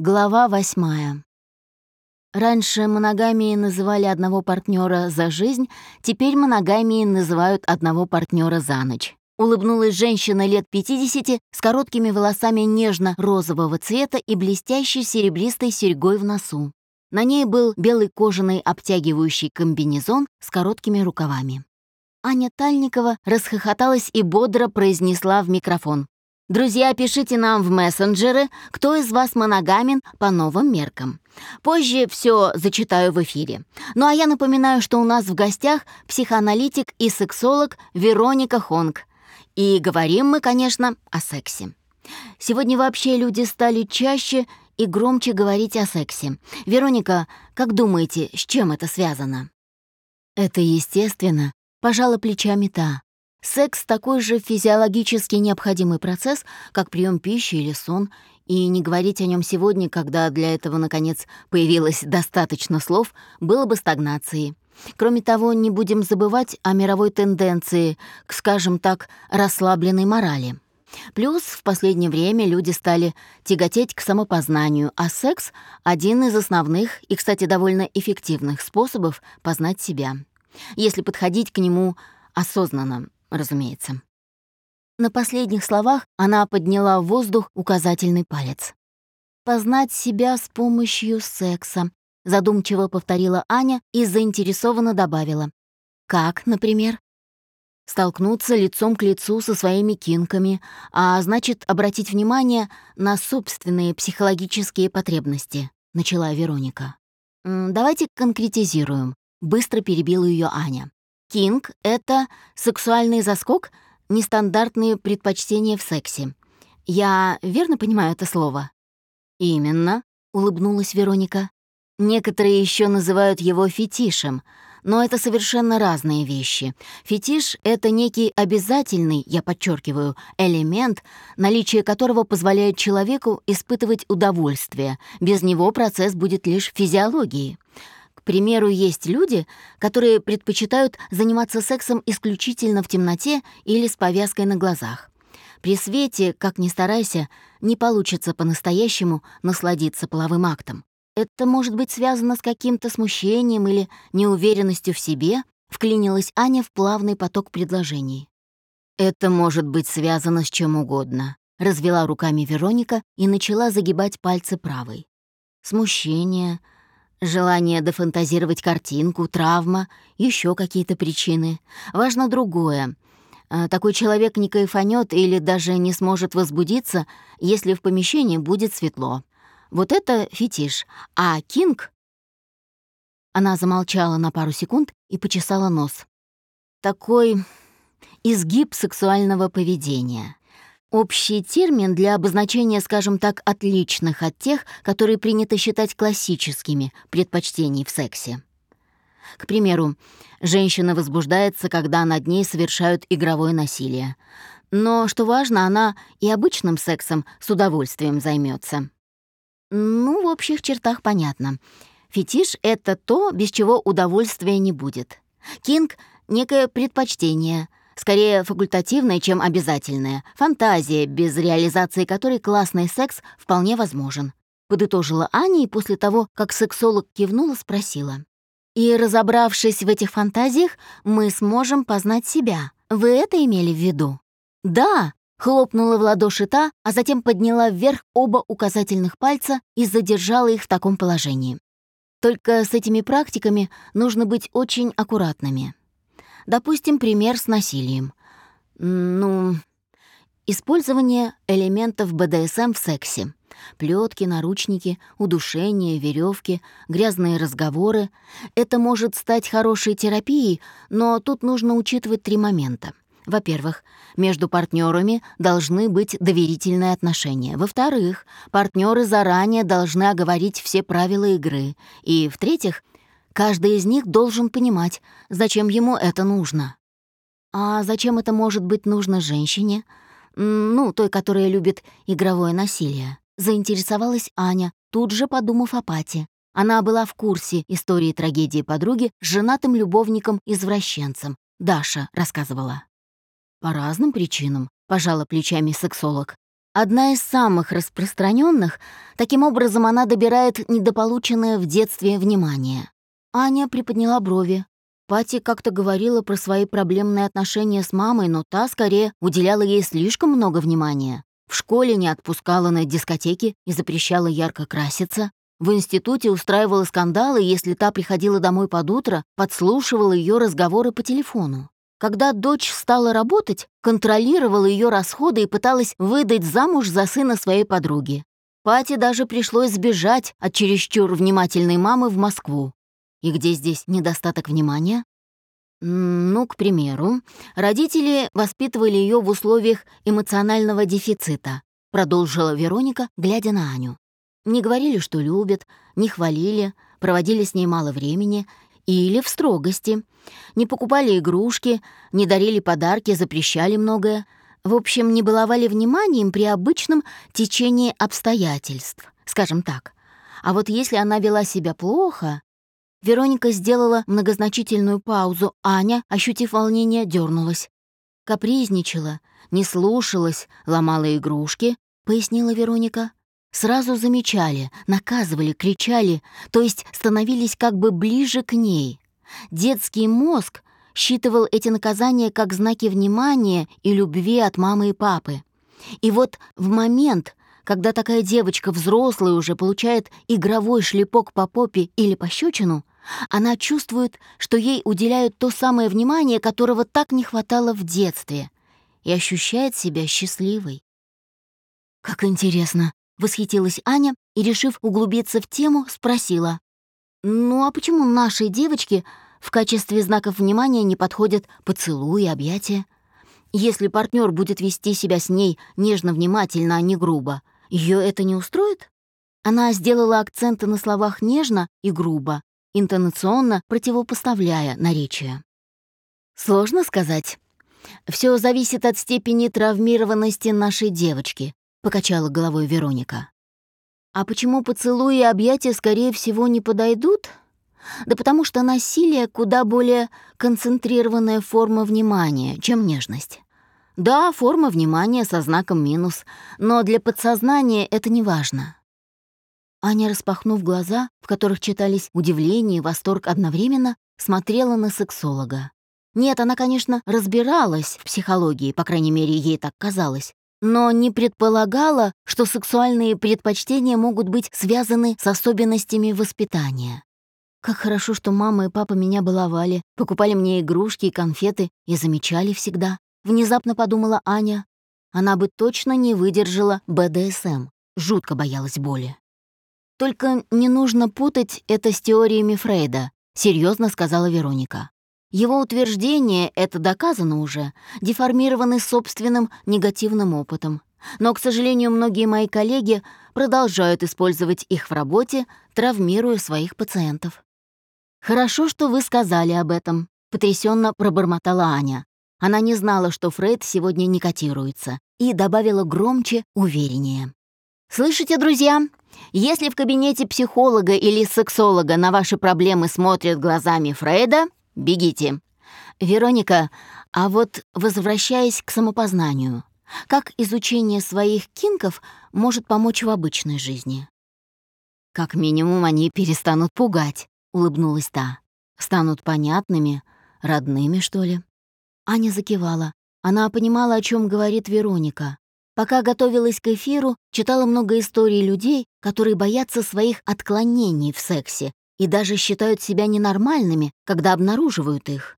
Глава восьмая. Раньше моногамией называли одного партнера за жизнь, теперь моногамией называют одного партнера за ночь. Улыбнулась женщина лет 50 с короткими волосами нежно-розового цвета и блестящей серебристой серьгой в носу. На ней был белый кожаный обтягивающий комбинезон с короткими рукавами. Аня Тальникова расхохоталась и бодро произнесла в микрофон. Друзья, пишите нам в мессенджеры, кто из вас моногамен по новым меркам. Позже все зачитаю в эфире. Ну а я напоминаю, что у нас в гостях психоаналитик и сексолог Вероника Хонг. И говорим мы, конечно, о сексе. Сегодня вообще люди стали чаще и громче говорить о сексе. Вероника, как думаете, с чем это связано? Это естественно, пожала плечами та. Секс — такой же физиологически необходимый процесс, как прием пищи или сон, и не говорить о нем сегодня, когда для этого, наконец, появилось достаточно слов, было бы стагнацией. Кроме того, не будем забывать о мировой тенденции к, скажем так, расслабленной морали. Плюс в последнее время люди стали тяготеть к самопознанию, а секс — один из основных и, кстати, довольно эффективных способов познать себя. Если подходить к нему осознанно, разумеется. На последних словах она подняла в воздух указательный палец. «Познать себя с помощью секса», — задумчиво повторила Аня и заинтересованно добавила. «Как, например?» столкнуться лицом к лицу со своими кинками, а значит, обратить внимание на собственные психологические потребности, начала Вероника. «Давайте конкретизируем», — быстро перебила ее Аня. Кинг — это сексуальный заскок, нестандартные предпочтения в сексе. Я верно понимаю это слово? Именно, улыбнулась Вероника. Некоторые еще называют его фетишем, но это совершенно разные вещи. Фетиш — это некий обязательный, я подчеркиваю, элемент, наличие которого позволяет человеку испытывать удовольствие. Без него процесс будет лишь физиологией примеру, есть люди, которые предпочитают заниматься сексом исключительно в темноте или с повязкой на глазах. При свете, как ни старайся, не получится по-настоящему насладиться половым актом. Это может быть связано с каким-то смущением или неуверенностью в себе, вклинилась Аня в плавный поток предложений. Это может быть связано с чем угодно, развела руками Вероника и начала загибать пальцы правой. Смущение, Желание дофантазировать картинку, травма, еще какие-то причины. Важно другое. А, такой человек не кайфанет или даже не сможет возбудиться, если в помещении будет светло. Вот это фетиш. А Кинг... Она замолчала на пару секунд и почесала нос. Такой изгиб сексуального поведения. Общий термин для обозначения, скажем так, отличных от тех, которые принято считать классическими предпочтений в сексе. К примеру, женщина возбуждается, когда над ней совершают игровое насилие. Но, что важно, она и обычным сексом с удовольствием займется. Ну, в общих чертах понятно. Фетиш — это то, без чего удовольствия не будет. Кинг — некое предпочтение — скорее факультативная, чем обязательная, фантазия, без реализации которой классный секс вполне возможен. Подытожила Аня и после того, как сексолог кивнула, спросила. «И разобравшись в этих фантазиях, мы сможем познать себя. Вы это имели в виду?» «Да!» — хлопнула в ладоши та, а затем подняла вверх оба указательных пальца и задержала их в таком положении. Только с этими практиками нужно быть очень аккуратными. Допустим, пример с насилием. Ну, использование элементов БДСМ в сексе. Плетки, наручники, удушение, веревки, грязные разговоры. Это может стать хорошей терапией, но тут нужно учитывать три момента. Во-первых, между партнерами должны быть доверительные отношения. Во-вторых, партнеры заранее должны оговорить все правила игры. И, в-третьих, Каждый из них должен понимать, зачем ему это нужно. А зачем это может быть нужно женщине? Ну, той, которая любит игровое насилие. Заинтересовалась Аня, тут же подумав о Пате. Она была в курсе истории трагедии подруги с женатым любовником-извращенцем. Даша рассказывала. «По разным причинам», — пожала плечами сексолог. Одна из самых распространенных, таким образом она добирает недополученное в детстве внимание. Аня приподняла брови. Пати как-то говорила про свои проблемные отношения с мамой, но та скорее уделяла ей слишком много внимания. В школе не отпускала на дискотеки и запрещала ярко краситься. В институте устраивала скандалы, если та приходила домой под утро, подслушивала ее разговоры по телефону. Когда дочь стала работать, контролировала ее расходы и пыталась выдать замуж за сына своей подруги. Пати даже пришлось сбежать от чересчур внимательной мамы в Москву. И где здесь недостаток внимания? Ну, к примеру, родители воспитывали ее в условиях эмоционального дефицита, продолжила Вероника, глядя на Аню. Не говорили, что любят, не хвалили, проводили с ней мало времени или в строгости. Не покупали игрушки, не дарили подарки, запрещали многое. В общем, не баловали вниманием при обычном течении обстоятельств, скажем так. А вот если она вела себя плохо, Вероника сделала многозначительную паузу, Аня, ощутив волнение, дернулась. Капризничала, не слушалась, ломала игрушки, пояснила Вероника. Сразу замечали, наказывали, кричали, то есть становились как бы ближе к ней. Детский мозг считывал эти наказания как знаки внимания и любви от мамы и папы. И вот в момент, когда такая девочка взрослая уже получает игровой шлепок по попе или пощечину, она чувствует, что ей уделяют то самое внимание, которого так не хватало в детстве, и ощущает себя счастливой. «Как интересно!» — восхитилась Аня и, решив углубиться в тему, спросила. «Ну а почему нашей девочке в качестве знаков внимания не подходят поцелуи, объятия? Если партнер будет вести себя с ней нежно-внимательно, а не грубо, ее это не устроит?» Она сделала акценты на словах «нежно» и «грубо», интонационно противопоставляя наречия. Сложно сказать. Все зависит от степени травмированности нашей девочки, покачала головой Вероника. А почему поцелуи и объятия, скорее всего, не подойдут? Да потому что насилие куда более концентрированная форма внимания, чем нежность. Да, форма внимания со знаком минус, но для подсознания это не важно. Аня, распахнув глаза, в которых читались удивление и восторг одновременно, смотрела на сексолога. Нет, она, конечно, разбиралась в психологии, по крайней мере, ей так казалось, но не предполагала, что сексуальные предпочтения могут быть связаны с особенностями воспитания. Как хорошо, что мама и папа меня баловали, покупали мне игрушки и конфеты и замечали всегда. Внезапно подумала Аня. Она бы точно не выдержала БДСМ. Жутко боялась боли. Только не нужно путать это с теориями Фрейда, серьезно сказала Вероника. Его утверждения, это доказано уже, деформированы собственным негативным опытом. Но, к сожалению, многие мои коллеги продолжают использовать их в работе, травмируя своих пациентов. «Хорошо, что вы сказали об этом», — потрясенно пробормотала Аня. Она не знала, что Фрейд сегодня не котируется, и добавила громче, увереннее. «Слышите, друзья? Если в кабинете психолога или сексолога на ваши проблемы смотрят глазами Фрейда, бегите. Вероника, а вот возвращаясь к самопознанию, как изучение своих кинков может помочь в обычной жизни? Как минимум они перестанут пугать, улыбнулась та. Станут понятными, родными, что ли? Аня закивала. Она понимала, о чем говорит Вероника. Пока готовилась к эфиру, читала много историй людей, которые боятся своих отклонений в сексе и даже считают себя ненормальными, когда обнаруживают их.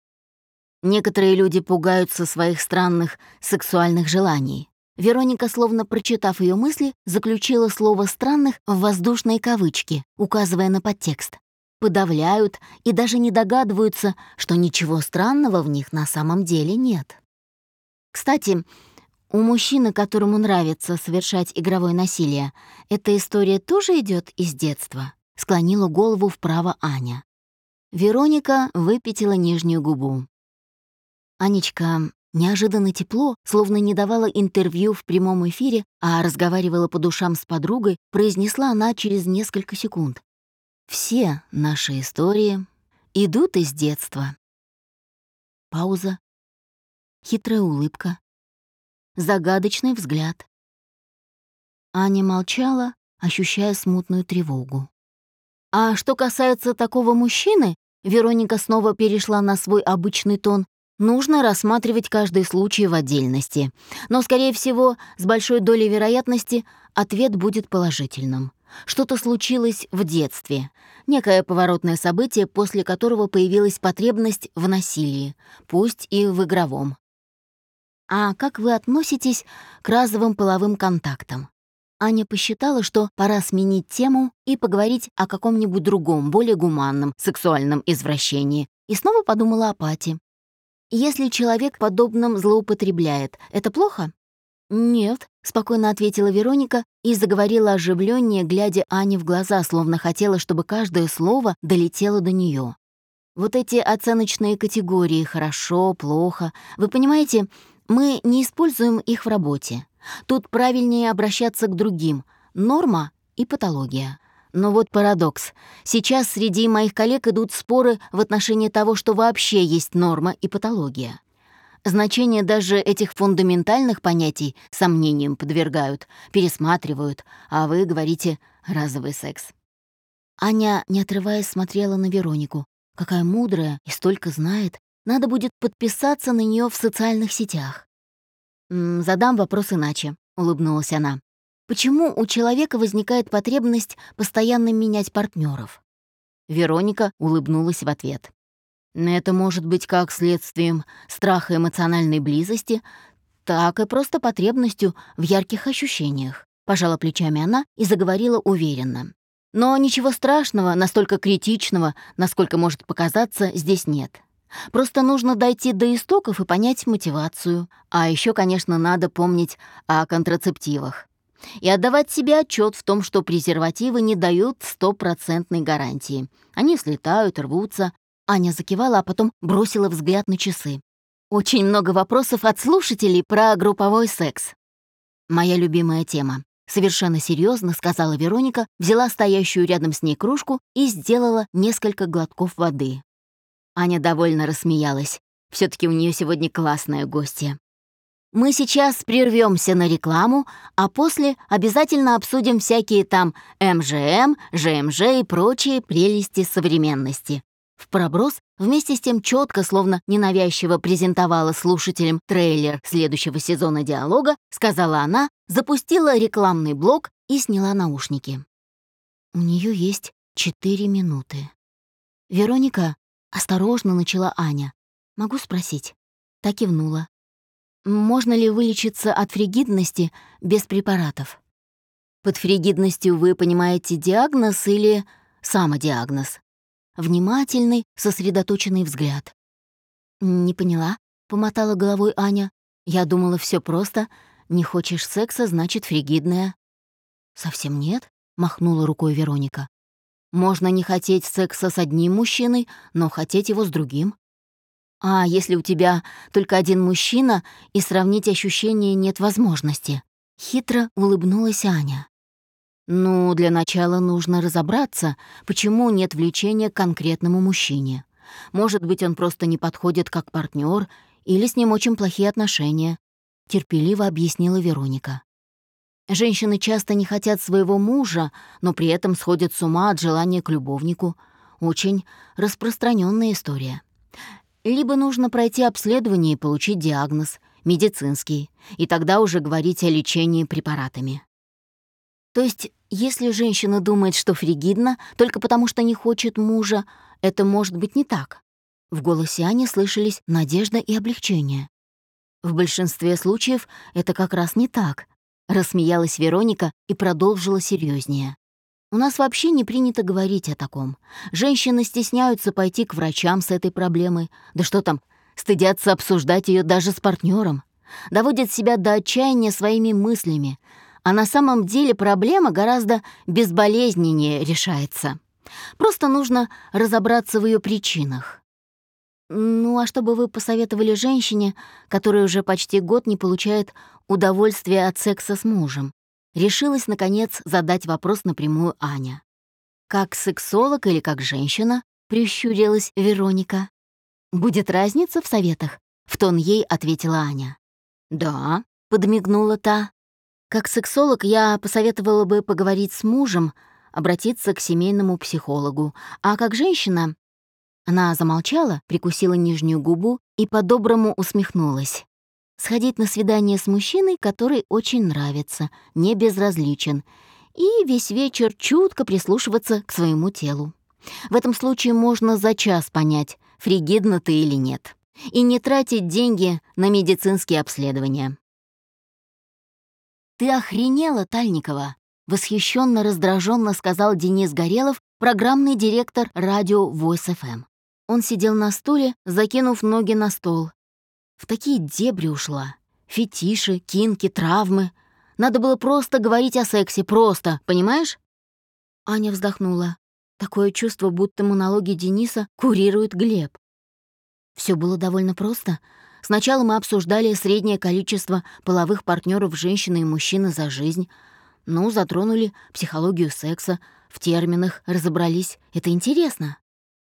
Некоторые люди пугаются своих странных сексуальных желаний. Вероника, словно прочитав ее мысли, заключила слово «странных» в воздушные кавычки, указывая на подтекст. Подавляют и даже не догадываются, что ничего странного в них на самом деле нет. Кстати, у мужчины, которому нравится совершать игровое насилие, эта история тоже идет из детства? Склонила голову вправо Аня. Вероника выпятила нижнюю губу. Анечка неожиданно тепло, словно не давала интервью в прямом эфире, а разговаривала по душам с подругой, произнесла она через несколько секунд. «Все наши истории идут из детства». Пауза. Хитрая улыбка загадочный взгляд. Аня молчала, ощущая смутную тревогу. А что касается такого мужчины, Вероника снова перешла на свой обычный тон, нужно рассматривать каждый случай в отдельности. Но, скорее всего, с большой долей вероятности ответ будет положительным. Что-то случилось в детстве, некое поворотное событие, после которого появилась потребность в насилии, пусть и в игровом. А как вы относитесь к разовым половым контактам? Аня посчитала, что пора сменить тему и поговорить о каком-нибудь другом, более гуманном, сексуальном извращении, и снова подумала о Пати. Если человек подобным злоупотребляет, это плохо? «Нет», — спокойно ответила Вероника и заговорила оживленнее, глядя Ане в глаза, словно хотела, чтобы каждое слово долетело до нее. Вот эти оценочные категории «хорошо», «плохо», вы понимаете, мы не используем их в работе. Тут правильнее обращаться к другим — норма и патология. Но вот парадокс. Сейчас среди моих коллег идут споры в отношении того, что вообще есть норма и патология. Значение даже этих фундаментальных понятий сомнениям подвергают, пересматривают, а вы говорите «разовый секс». Аня, не отрываясь, смотрела на Веронику. Какая мудрая и столько знает. Надо будет подписаться на нее в социальных сетях. «Задам вопрос иначе», — улыбнулась она. «Почему у человека возникает потребность постоянно менять партнеров? Вероника улыбнулась в ответ. «Это может быть как следствием страха эмоциональной близости, так и просто потребностью в ярких ощущениях», — пожала плечами она и заговорила уверенно. «Но ничего страшного, настолько критичного, насколько может показаться, здесь нет. Просто нужно дойти до истоков и понять мотивацию. А еще, конечно, надо помнить о контрацептивах. И отдавать себе отчет в том, что презервативы не дают стопроцентной гарантии. Они слетают, рвутся. Аня закивала, а потом бросила взгляд на часы. Очень много вопросов от слушателей про групповой секс. Моя любимая тема. Совершенно серьезно сказала Вероника, взяла стоящую рядом с ней кружку и сделала несколько глотков воды. Аня довольно рассмеялась. все таки у нее сегодня классная гостья. Мы сейчас прервемся на рекламу, а после обязательно обсудим всякие там МЖМ, ЖМЖ и прочие прелести современности. В проброс вместе с тем четко, словно ненавязчиво презентовала слушателям трейлер следующего сезона диалога, сказала она, запустила рекламный блок и сняла наушники. У нее есть четыре минуты. «Вероника, Осторожно начала Аня. «Могу спросить?» Так кивнула. «Можно ли вылечиться от фригидности без препаратов?» «Под фригидностью вы понимаете диагноз или самодиагноз?» Внимательный, сосредоточенный взгляд. «Не поняла», — помотала головой Аня. «Я думала, все просто. Не хочешь секса, значит, фригидная». «Совсем нет», — махнула рукой Вероника. Можно не хотеть секса с одним мужчиной, но хотеть его с другим. А если у тебя только один мужчина, и сравнить ощущения нет возможности? Хитро улыбнулась Аня. Ну, для начала нужно разобраться, почему нет влечения к конкретному мужчине. Может быть, он просто не подходит как партнер, или с ним очень плохие отношения, терпеливо объяснила Вероника. Женщины часто не хотят своего мужа, но при этом сходят с ума от желания к любовнику. Очень распространенная история. Либо нужно пройти обследование и получить диагноз, медицинский, и тогда уже говорить о лечении препаратами. То есть, если женщина думает, что фригидна, только потому что не хочет мужа, это может быть не так. В голосе Ани слышались надежда и облегчение. В большинстве случаев это как раз не так, Рассмеялась Вероника и продолжила серьезнее. У нас вообще не принято говорить о таком. Женщины стесняются пойти к врачам с этой проблемой. Да что там, стыдятся обсуждать ее даже с партнером. Доводят себя до отчаяния своими мыслями. А на самом деле проблема гораздо безболезненнее решается. Просто нужно разобраться в ее причинах. Ну а что бы вы посоветовали женщине, которая уже почти год не получает удовольствия от секса с мужем? Решилась, наконец, задать вопрос напрямую Аня. «Как сексолог или как женщина?» — прищурилась Вероника. «Будет разница в советах?» — в тон ей ответила Аня. «Да», — подмигнула та. Как сексолог я посоветовала бы поговорить с мужем, обратиться к семейному психологу. А как женщина... Она замолчала, прикусила нижнюю губу и по-доброму усмехнулась. Сходить на свидание с мужчиной, который очень нравится, не безразличен, и весь вечер чутко прислушиваться к своему телу. В этом случае можно за час понять, фригидна ты или нет, и не тратить деньги на медицинские обследования. «Ты охренела, Тальникова!» — восхищенно раздраженно сказал Денис Горелов, программный директор радио Voice FM. Он сидел на стуле, закинув ноги на стол. В такие дебри ушла. Фетиши, кинки, травмы. Надо было просто говорить о сексе, просто, понимаешь? Аня вздохнула. Такое чувство, будто монологи Дениса курирует Глеб. Все было довольно просто — Сначала мы обсуждали среднее количество половых партнеров женщины и мужчины за жизнь. Ну, затронули психологию секса, в терминах разобрались. Это интересно.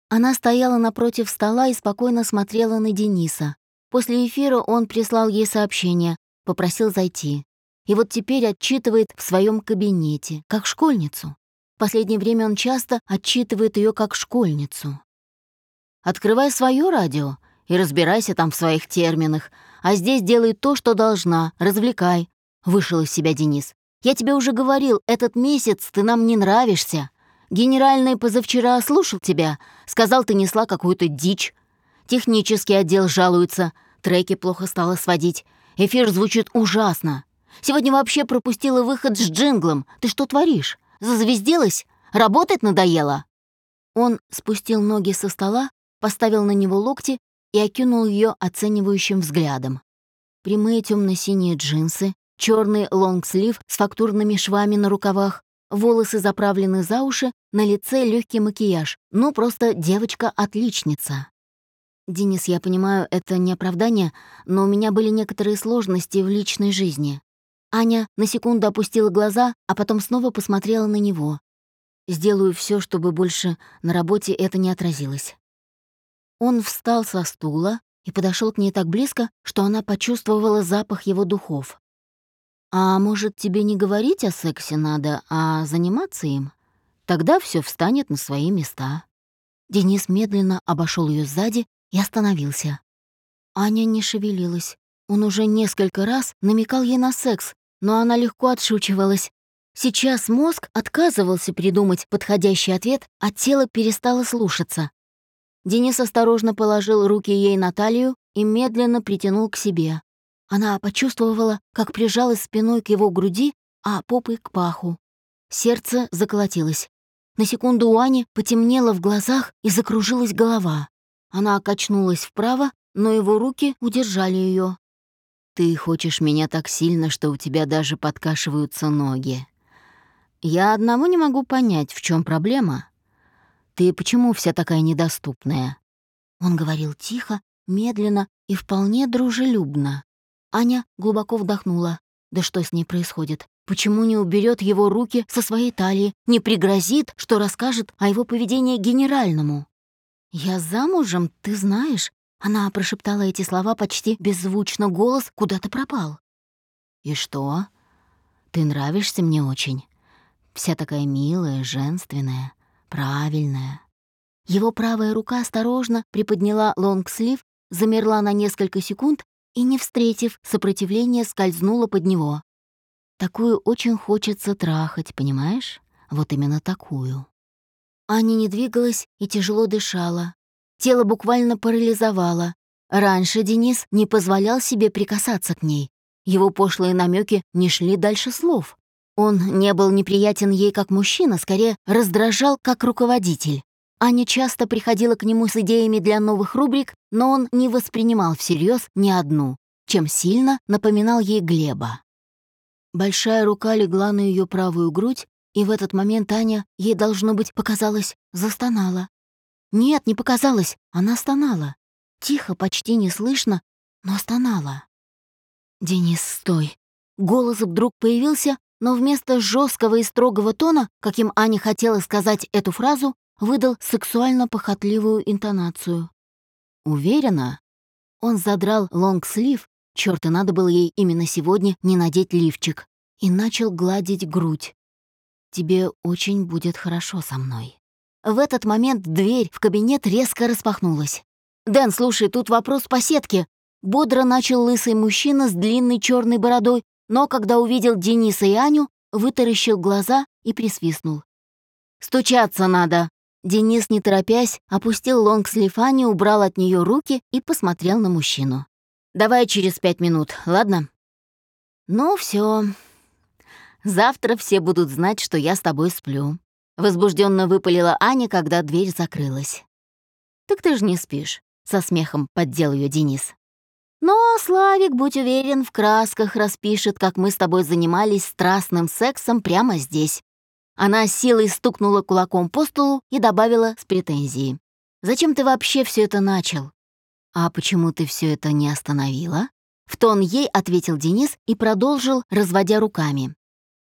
Она стояла напротив стола и спокойно смотрела на Дениса. После эфира он прислал ей сообщение, попросил зайти. И вот теперь отчитывает в своем кабинете, как школьницу. В последнее время он часто отчитывает ее как школьницу. «Открывай свое радио», и разбирайся там в своих терминах. А здесь делай то, что должна, развлекай». Вышел из себя Денис. «Я тебе уже говорил, этот месяц ты нам не нравишься. Генеральный позавчера слушал тебя, сказал, ты несла какую-то дичь. Технический отдел жалуется, треки плохо стало сводить. Эфир звучит ужасно. Сегодня вообще пропустила выход с джинглом. Ты что творишь? Зазвезделась? Работать надоело?» Он спустил ноги со стола, поставил на него локти и окинул ее оценивающим взглядом. Прямые темно-синие джинсы, черный лонгслив с фактурными швами на рукавах, волосы заправлены за уши, на лице легкий макияж. Ну, просто девочка-отличница. «Денис, я понимаю, это не оправдание, но у меня были некоторые сложности в личной жизни». Аня на секунду опустила глаза, а потом снова посмотрела на него. «Сделаю все, чтобы больше на работе это не отразилось». Он встал со стула и подошел к ней так близко, что она почувствовала запах его духов. «А может, тебе не говорить о сексе надо, а заниматься им? Тогда все встанет на свои места». Денис медленно обошел ее сзади и остановился. Аня не шевелилась. Он уже несколько раз намекал ей на секс, но она легко отшучивалась. Сейчас мозг отказывался придумать подходящий ответ, а тело перестало слушаться. Денис осторожно положил руки ей на талию и медленно притянул к себе. Она почувствовала, как прижалась спиной к его груди, а попой к паху. Сердце заколотилось. На секунду у Ани потемнело в глазах и закружилась голова. Она качнулась вправо, но его руки удержали ее. «Ты хочешь меня так сильно, что у тебя даже подкашиваются ноги. Я одного не могу понять, в чем проблема. «Ты почему вся такая недоступная?» Он говорил тихо, медленно и вполне дружелюбно. Аня глубоко вдохнула. Да что с ней происходит? Почему не уберет его руки со своей талии, не пригрозит, что расскажет о его поведении генеральному? «Я замужем, ты знаешь?» Она прошептала эти слова почти беззвучно, голос куда-то пропал. «И что? Ты нравишься мне очень. Вся такая милая, женственная правильная. Его правая рука осторожно приподняла лонгслив, замерла на несколько секунд и, не встретив сопротивления, скользнула под него. Такую очень хочется трахать, понимаешь? Вот именно такую. Аня не двигалась и тяжело дышала. Тело буквально парализовало. Раньше Денис не позволял себе прикасаться к ней. Его пошлые намеки не шли дальше слов. Он не был неприятен ей как мужчина, скорее раздражал как руководитель. Аня часто приходила к нему с идеями для новых рубрик, но он не воспринимал всерьез ни одну, чем сильно напоминал ей Глеба. Большая рука легла на ее правую грудь, и в этот момент Аня, ей, должно быть, показалось, застонала. Нет, не показалось, она стонала. Тихо, почти неслышно, но стонала. «Денис, стой!» Голос вдруг появился, но вместо жесткого и строгого тона, каким Аня хотела сказать эту фразу, выдал сексуально-похотливую интонацию. «Уверена?» Он задрал лонгслив, чёрт, и надо было ей именно сегодня не надеть лифчик, и начал гладить грудь. «Тебе очень будет хорошо со мной». В этот момент дверь в кабинет резко распахнулась. «Дэн, слушай, тут вопрос по сетке». Бодро начал лысый мужчина с длинной черной бородой, но когда увидел Дениса и Аню, вытаращил глаза и присвистнул. «Стучаться надо!» Денис, не торопясь, опустил лонгслив Ани, убрал от нее руки и посмотрел на мужчину. «Давай через пять минут, ладно?» «Ну все. Завтра все будут знать, что я с тобой сплю», — возбужденно выпалила Аня, когда дверь закрылась. «Так ты же не спишь», — со смехом поддел ее Денис. «Но Славик, будь уверен, в красках распишет, как мы с тобой занимались страстным сексом прямо здесь». Она силой стукнула кулаком по столу и добавила с претензией. «Зачем ты вообще все это начал?» «А почему ты все это не остановила?» В тон ей ответил Денис и продолжил, разводя руками.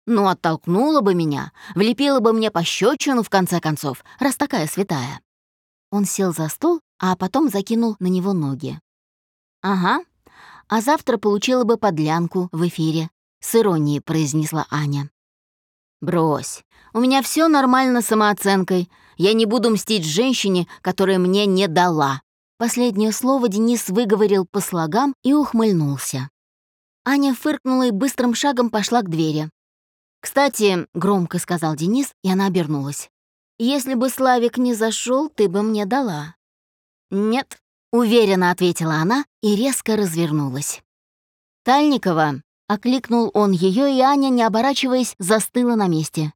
«Ну, оттолкнула бы меня, влепила бы мне пощечину, в конце концов, раз такая святая». Он сел за стол, а потом закинул на него ноги. «Ага, а завтра получила бы подлянку в эфире», — с иронией произнесла Аня. «Брось, у меня все нормально с самооценкой. Я не буду мстить женщине, которая мне не дала». Последнее слово Денис выговорил по слогам и ухмыльнулся. Аня фыркнула и быстрым шагом пошла к двери. «Кстати», — громко сказал Денис, и она обернулась. «Если бы Славик не зашел, ты бы мне дала». «Нет», — уверенно ответила она и резко развернулась. «Тальникова», — окликнул он ее, и Аня, не оборачиваясь, застыла на месте.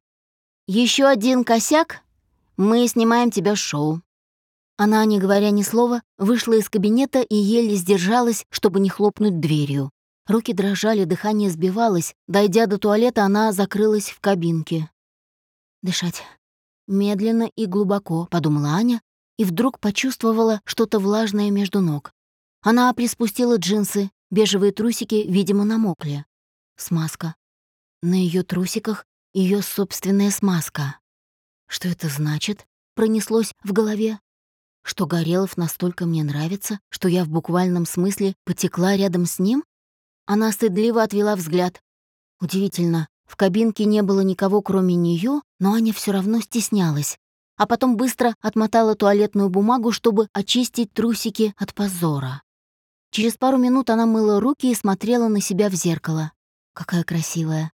Еще один косяк? Мы снимаем тебя шоу». Она, не говоря ни слова, вышла из кабинета и еле сдержалась, чтобы не хлопнуть дверью. Руки дрожали, дыхание сбивалось. Дойдя до туалета, она закрылась в кабинке. «Дышать. Медленно и глубоко», — подумала Аня, и вдруг почувствовала что-то влажное между ног. Она приспустила джинсы, бежевые трусики, видимо, намокли. Смазка. На ее трусиках ее собственная смазка. Что это значит? Пронеслось в голове. Что Горелов настолько мне нравится, что я в буквальном смысле потекла рядом с ним? Она стыдливо отвела взгляд. Удивительно, в кабинке не было никого, кроме нее, но Аня все равно стеснялась. А потом быстро отмотала туалетную бумагу, чтобы очистить трусики от позора. Через пару минут она мыла руки и смотрела на себя в зеркало. Какая красивая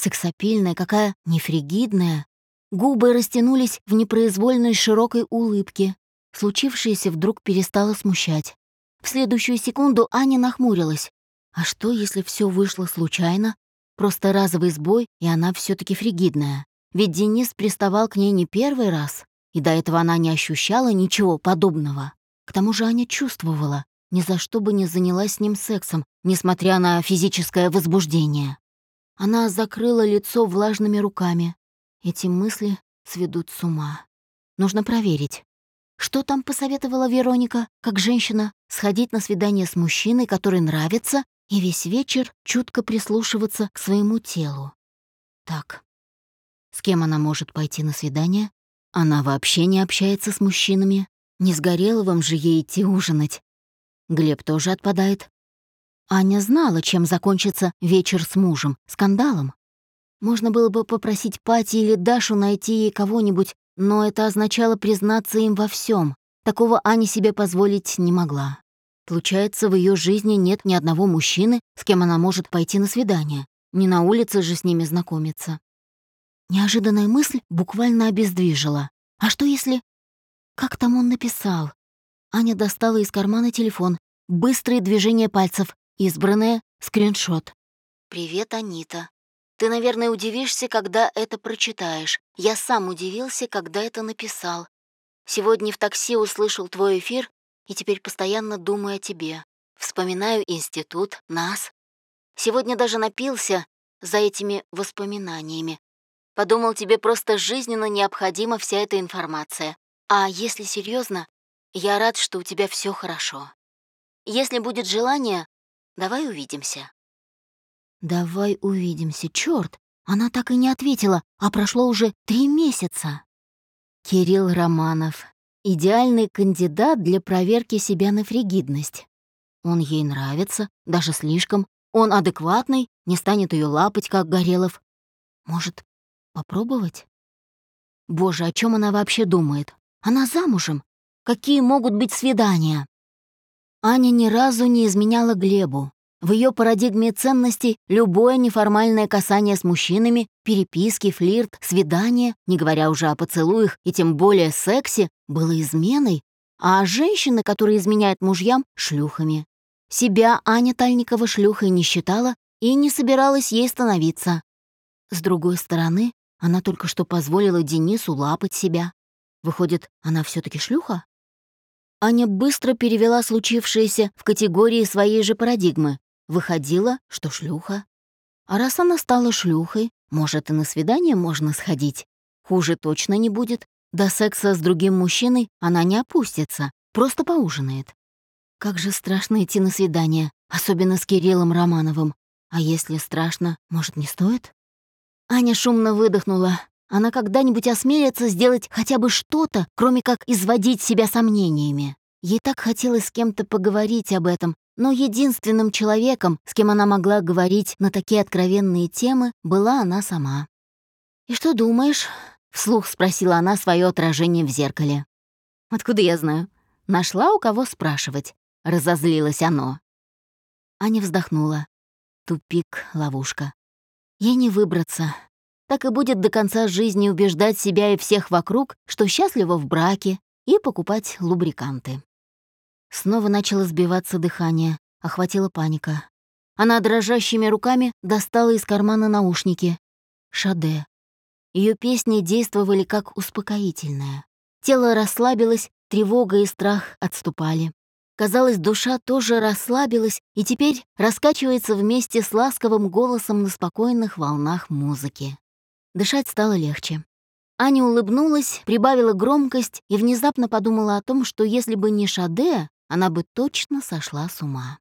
сексапильная, какая нефригидная. Губы растянулись в непроизвольной широкой улыбке. Случившееся вдруг перестало смущать. В следующую секунду Аня нахмурилась. А что, если все вышло случайно? Просто разовый сбой, и она все таки фригидная. Ведь Денис приставал к ней не первый раз, и до этого она не ощущала ничего подобного. К тому же Аня чувствовала, ни за что бы не занялась с ним сексом, несмотря на физическое возбуждение. Она закрыла лицо влажными руками. Эти мысли сведут с ума. Нужно проверить. Что там посоветовала Вероника, как женщина, сходить на свидание с мужчиной, который нравится, и весь вечер чутко прислушиваться к своему телу. Так, с кем она может пойти на свидание? Она вообще не общается с мужчинами. Не с Гореловым же ей идти ужинать. Глеб тоже отпадает. Аня знала, чем закончится вечер с мужем, скандалом. Можно было бы попросить Пати или Дашу найти ей кого-нибудь, но это означало признаться им во всем. Такого Аня себе позволить не могла. Получается, в ее жизни нет ни одного мужчины, с кем она может пойти на свидание. Не на улице же с ними знакомиться. Неожиданная мысль буквально обездвижила. А что если... Как там он написал? Аня достала из кармана телефон. Быстрые движения пальцев. Избранное — скриншот. «Привет, Анита. Ты, наверное, удивишься, когда это прочитаешь. Я сам удивился, когда это написал. Сегодня в такси услышал твой эфир и теперь постоянно думаю о тебе. Вспоминаю институт, нас. Сегодня даже напился за этими воспоминаниями. Подумал, тебе просто жизненно необходима вся эта информация. А если серьезно, я рад, что у тебя все хорошо. Если будет желание, Давай увидимся». «Давай увидимся, черт! Она так и не ответила, а прошло уже три месяца. Кирилл Романов. Идеальный кандидат для проверки себя на фригидность. Он ей нравится, даже слишком. Он адекватный, не станет ее лапать, как Горелов. Может, попробовать? Боже, о чем она вообще думает? Она замужем. Какие могут быть свидания? Аня ни разу не изменяла Глебу. В ее парадигме ценностей любое неформальное касание с мужчинами, переписки, флирт, свидание, не говоря уже о поцелуях и тем более сексе, было изменой, а женщины, которые изменяют мужьям, — шлюхами. Себя Аня Тальникова шлюхой не считала и не собиралась ей становиться. С другой стороны, она только что позволила Денису лапать себя. Выходит, она все таки шлюха? Аня быстро перевела случившееся в категории своей же парадигмы. Выходила, что шлюха. А раз она стала шлюхой, может, и на свидание можно сходить. Хуже точно не будет. До секса с другим мужчиной она не опустится, просто поужинает. Как же страшно идти на свидание, особенно с Кириллом Романовым. А если страшно, может, не стоит? Аня шумно выдохнула. Она когда-нибудь осмелится сделать хотя бы что-то, кроме как изводить себя сомнениями. Ей так хотелось с кем-то поговорить об этом, но единственным человеком, с кем она могла говорить на такие откровенные темы, была она сама. «И что думаешь?» — вслух спросила она свое отражение в зеркале. «Откуда я знаю?» Нашла у кого спрашивать. Разозлилось оно. Аня вздохнула. Тупик, ловушка. Ей не выбраться. Так и будет до конца жизни убеждать себя и всех вокруг, что счастлива в браке, и покупать лубриканты. Снова начало сбиваться дыхание, охватила паника. Она дрожащими руками достала из кармана наушники. Шаде. Ее песни действовали как успокоительное. Тело расслабилось, тревога и страх отступали. Казалось, душа тоже расслабилась и теперь раскачивается вместе с ласковым голосом на спокойных волнах музыки. Дышать стало легче. Аня улыбнулась, прибавила громкость и внезапно подумала о том, что если бы не Шаде, она бы точно сошла с ума.